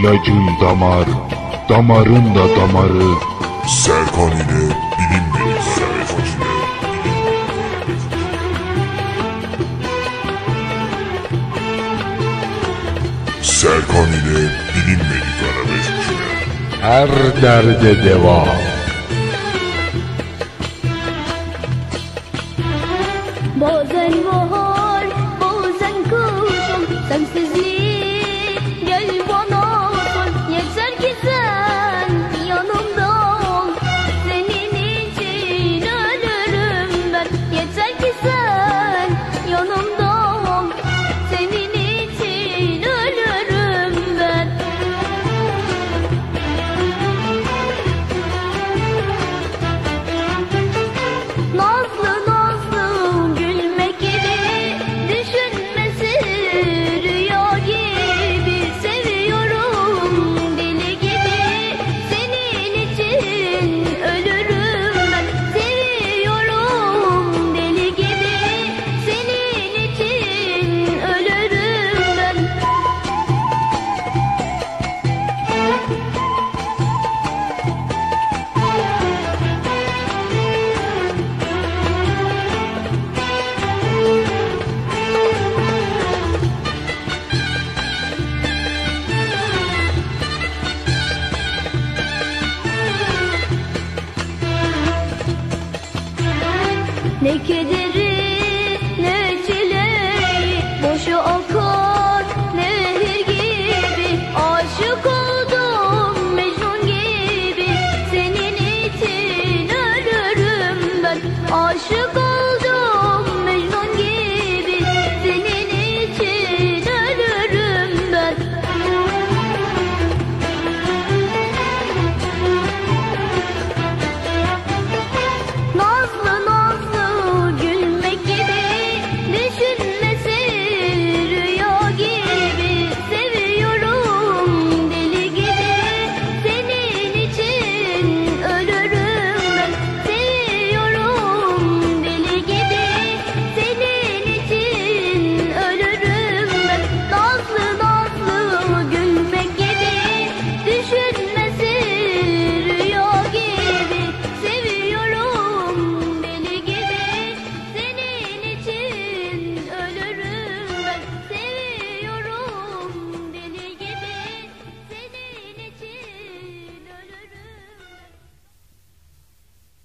İlacın damar, damarın da damarı. Serkan ile bilinmedik arabeskine. Serkan ile bilinmedik arabeskine. Her derde dân vô hôn vô dân cứu dân dân Ne kederi ne